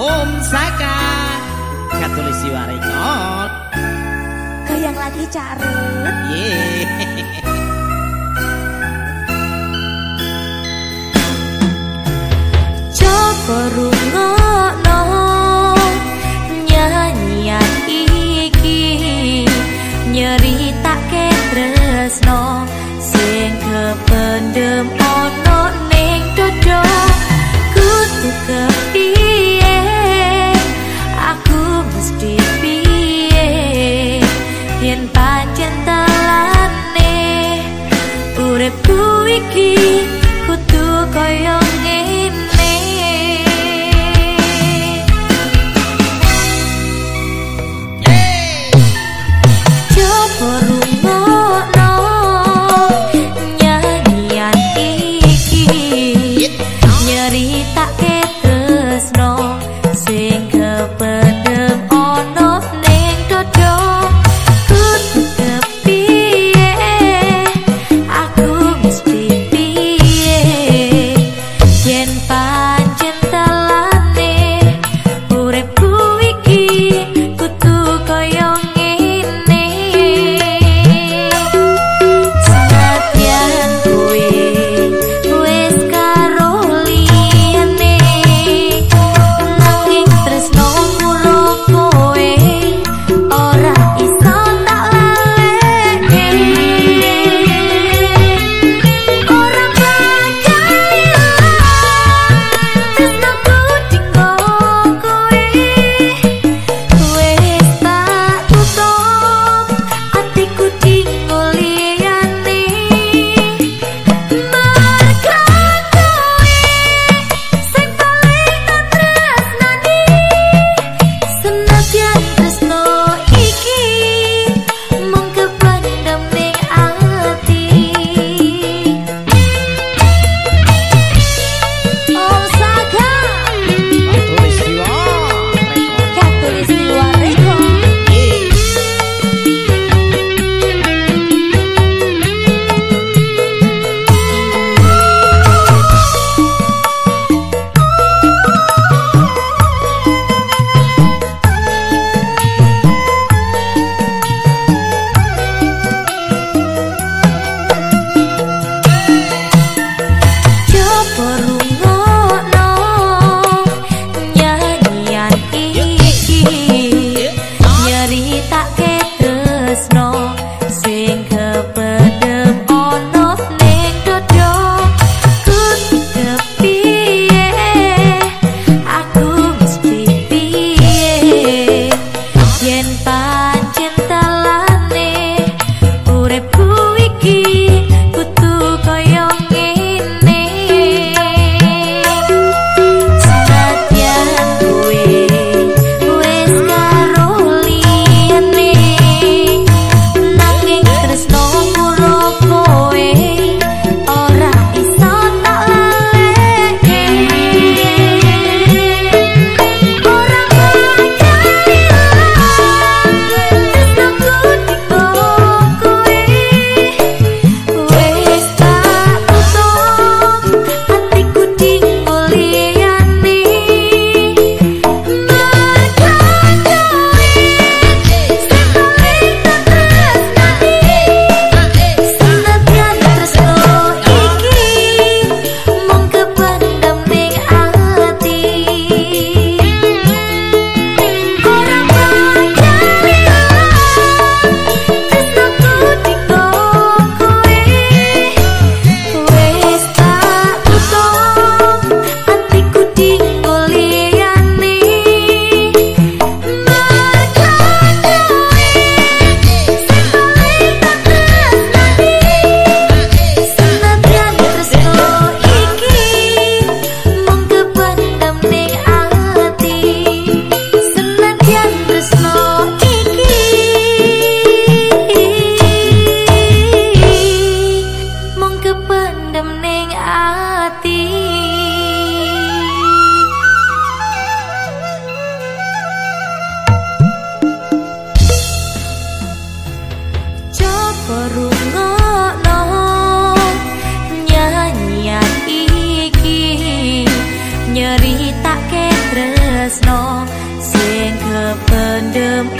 Om Saka. Katulisi warikot yang lagi carut Yeay Aku iki kudu kaya ngene. Nyanyian iki. Nyerita Ta perungokno nyanyian iki nyeritake tresno sing kasih.